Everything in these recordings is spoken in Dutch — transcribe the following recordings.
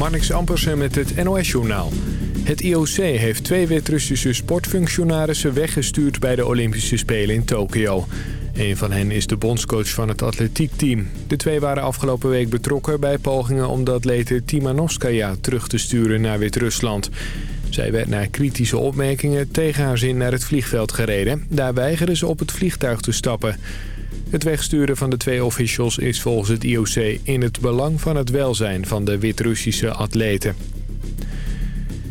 Marnix Ampersen met het NOS-journaal. Het IOC heeft twee Wit-Russische sportfunctionarissen weggestuurd bij de Olympische Spelen in Tokio. Een van hen is de bondscoach van het atletiekteam. De twee waren afgelopen week betrokken bij pogingen om de atlete Timanovskaya terug te sturen naar Wit-Rusland. Zij werd na kritische opmerkingen tegen haar zin naar het vliegveld gereden. Daar weigerde ze op het vliegtuig te stappen. Het wegsturen van de twee officials is volgens het IOC in het belang van het welzijn van de Wit-Russische atleten.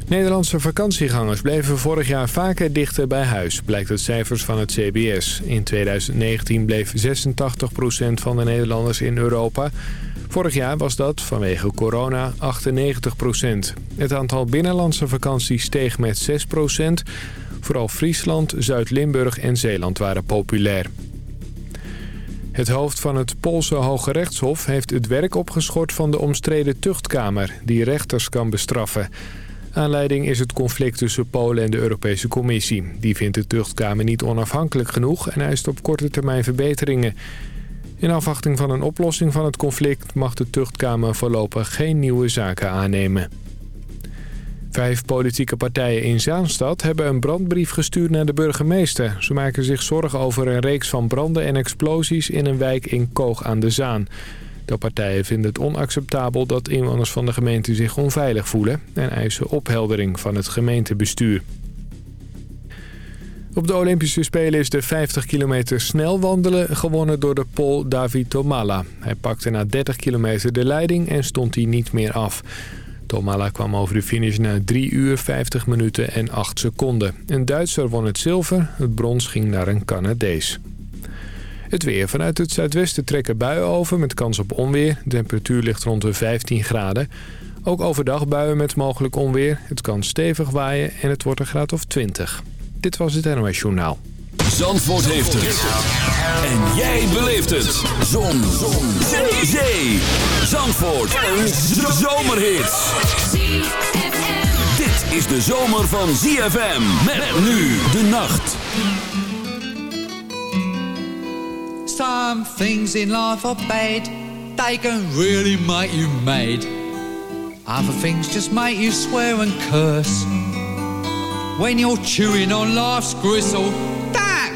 Nederlandse vakantiegangers bleven vorig jaar vaker dichter bij huis, blijkt uit cijfers van het CBS. In 2019 bleef 86% van de Nederlanders in Europa. Vorig jaar was dat, vanwege corona, 98%. Het aantal binnenlandse vakanties steeg met 6%. Vooral Friesland, Zuid-Limburg en Zeeland waren populair. Het hoofd van het Poolse Hoge Rechtshof heeft het werk opgeschort van de omstreden tuchtkamer... die rechters kan bestraffen. Aanleiding is het conflict tussen Polen en de Europese Commissie. Die vindt de tuchtkamer niet onafhankelijk genoeg en eist op korte termijn verbeteringen. In afwachting van een oplossing van het conflict mag de tuchtkamer voorlopig geen nieuwe zaken aannemen. Vijf politieke partijen in Zaanstad hebben een brandbrief gestuurd naar de burgemeester. Ze maken zich zorgen over een reeks van branden en explosies in een wijk in Koog aan de Zaan. De partijen vinden het onacceptabel dat inwoners van de gemeente zich onveilig voelen... en eisen opheldering van het gemeentebestuur. Op de Olympische Spelen is de 50 kilometer snelwandelen gewonnen door de Pool David Tomala. Hij pakte na 30 kilometer de leiding en stond hij niet meer af. Tomala kwam over de finish na 3 uur 50 minuten en 8 seconden. Een Duitser won het zilver, het brons ging naar een Canadees. Het weer. Vanuit het zuidwesten trekken buien over met kans op onweer. De temperatuur ligt rond de 15 graden. Ook overdag buien met mogelijk onweer. Het kan stevig waaien en het wordt een graad of 20. Dit was het NOS Journaal. Zandvoort heeft het. En jij beleeft het. Zon. Zon. Zee. Zee. Zandvoort. Een zomerhit. Dit is de zomer van ZFM. Met nu de nacht. Some things in life are bad. They can really make you mad. Other things just make you swear and curse. When you're chewing on life's gristle,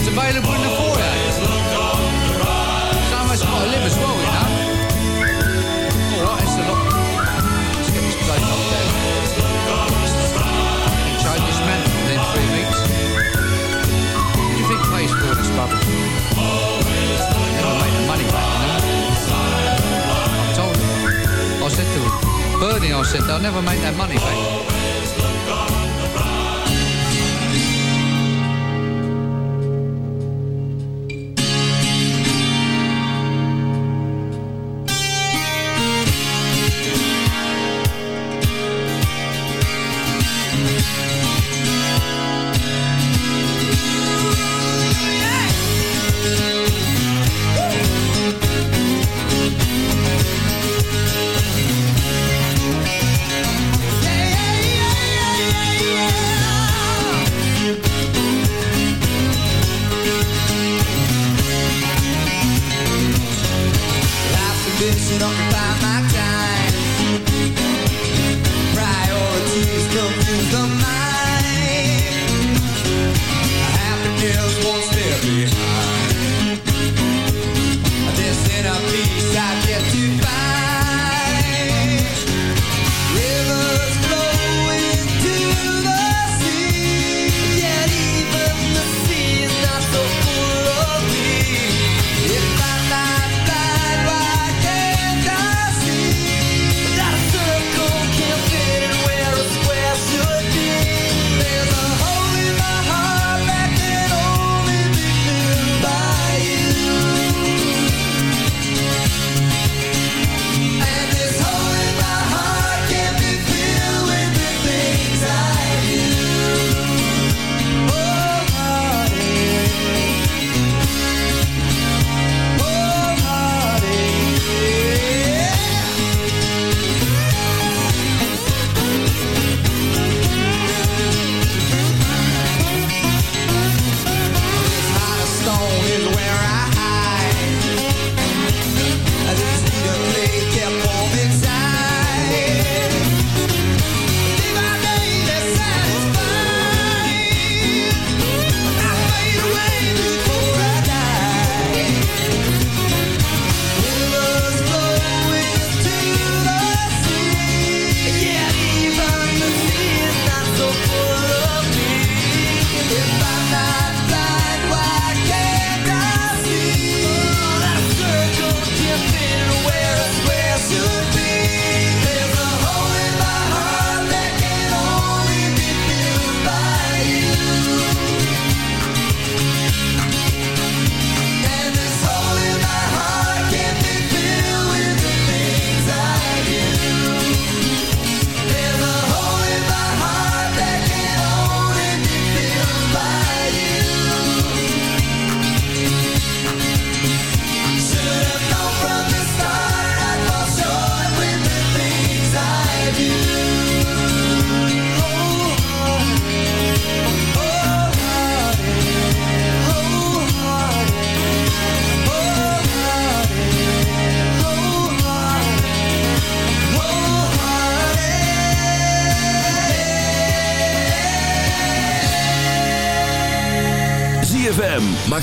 Record's available in the foyer. Of us got to live as well, you know. Alright, it's a lot. Let's get this place up there. Change this man three weeks. Do you think pays for this rubbish? Never the money back, you know. I told him. I said to Bernie, I said, they'll never make that money back.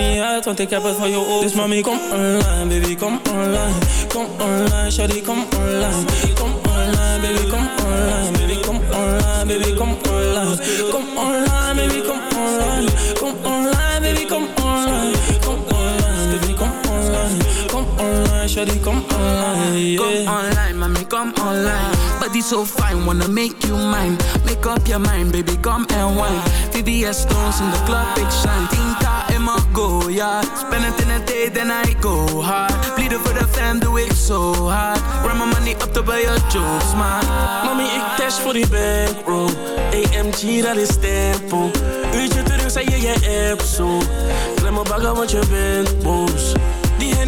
niet uit, want ik heb het voor je over Dus mami, kom online, baby, kom online. Kom online, shawty, kom online. Kom online, baby, kom online. Baby, kom online, baby, kom online. Kom online, baby, kom online. Kom online, baby, kom online shawty, kom online yeah. Come online, mommy, come online. Body so fine, wanna make you mine. Make up your mind, baby, come and wine. VVS stones in the club, big shine. Tinta in my go, yeah. Spend it in a day, then I go hard. Bleeden for the fam, do it so hard. Run my money op te bij je jokes, maar Mami, ik test voor die bankroll AMG, dat is tempo Uurtje terug, zei je je app zo Klem me bagger, want je bent boos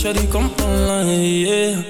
Shawty, kom online.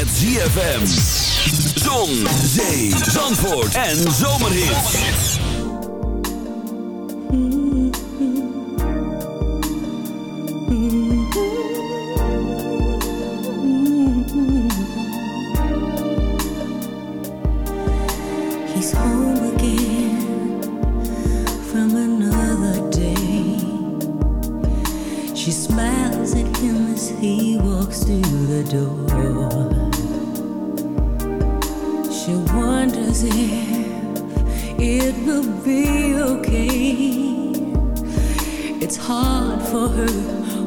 Met ZFM. Zon, zee, zandvoort. He's home again from another day. She smiles at him as he walks through the door.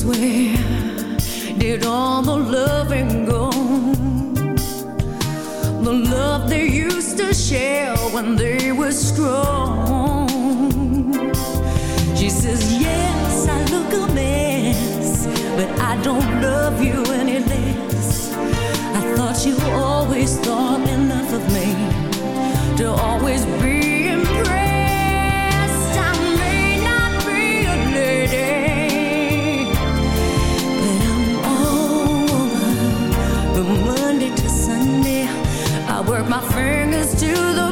where did all the loving go? The love they used to share when they were strong. She says, Yes, I look a mess, but I don't love you any less. I thought you always thought enough of me to always be. fingers to the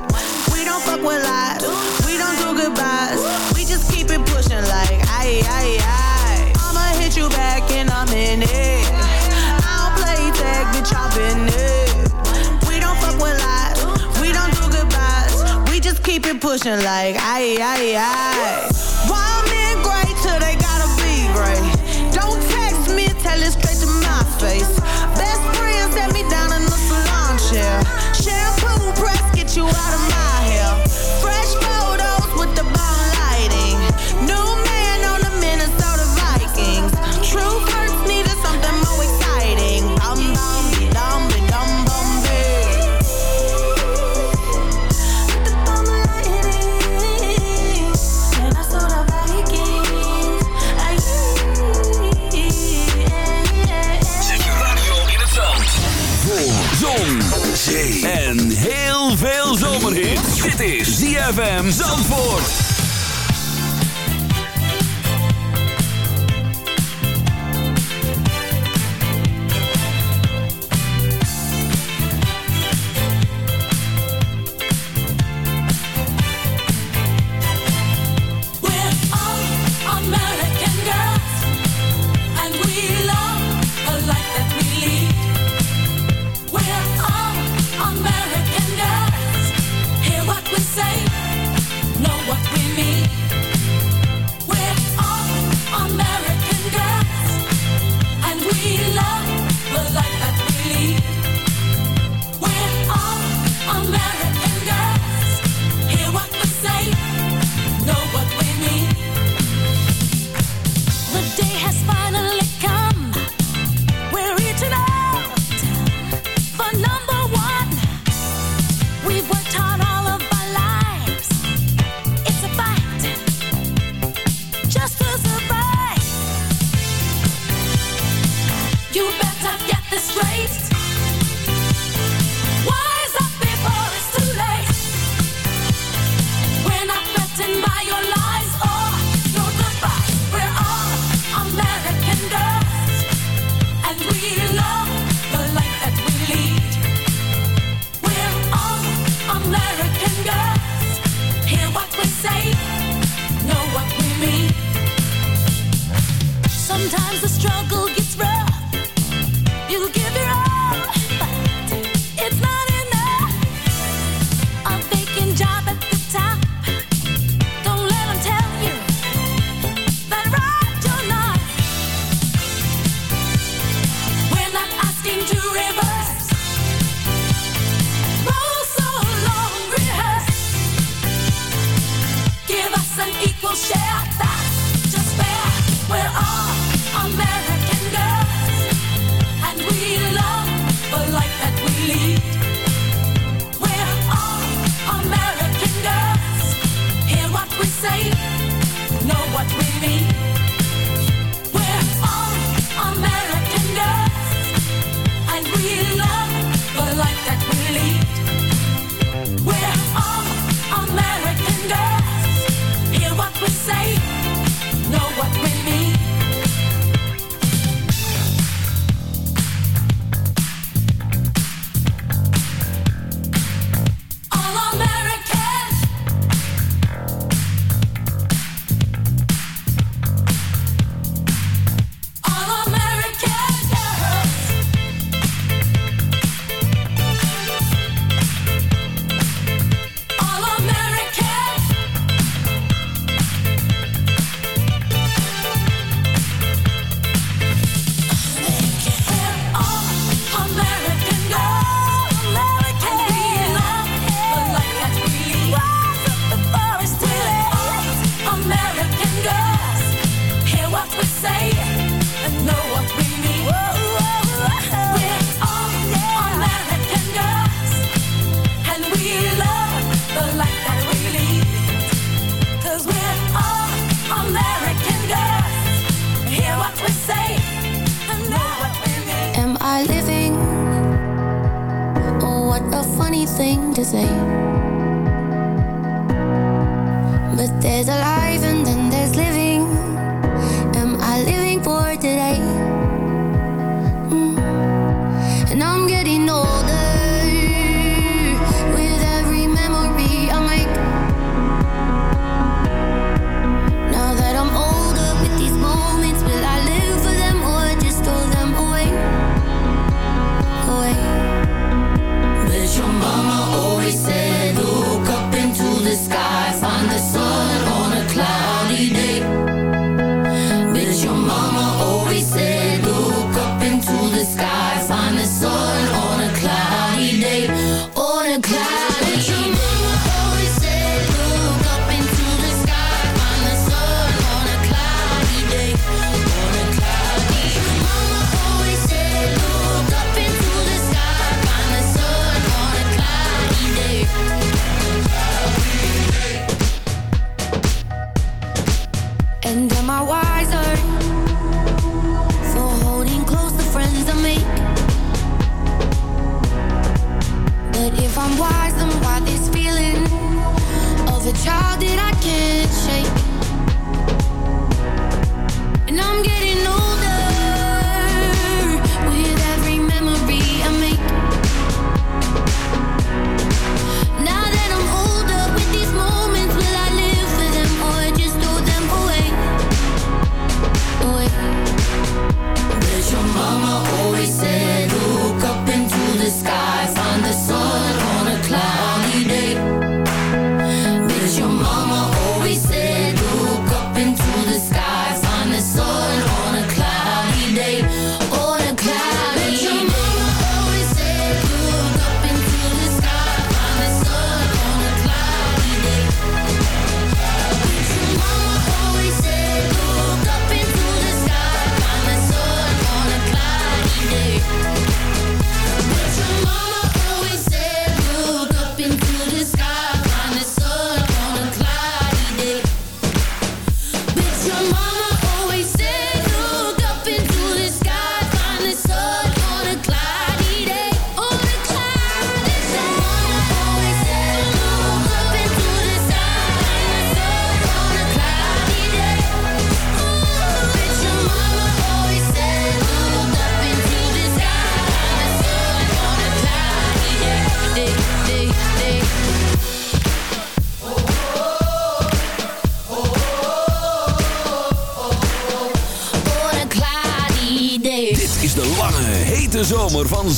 pushing like aye, aye, aye. ZFM Zandvoort.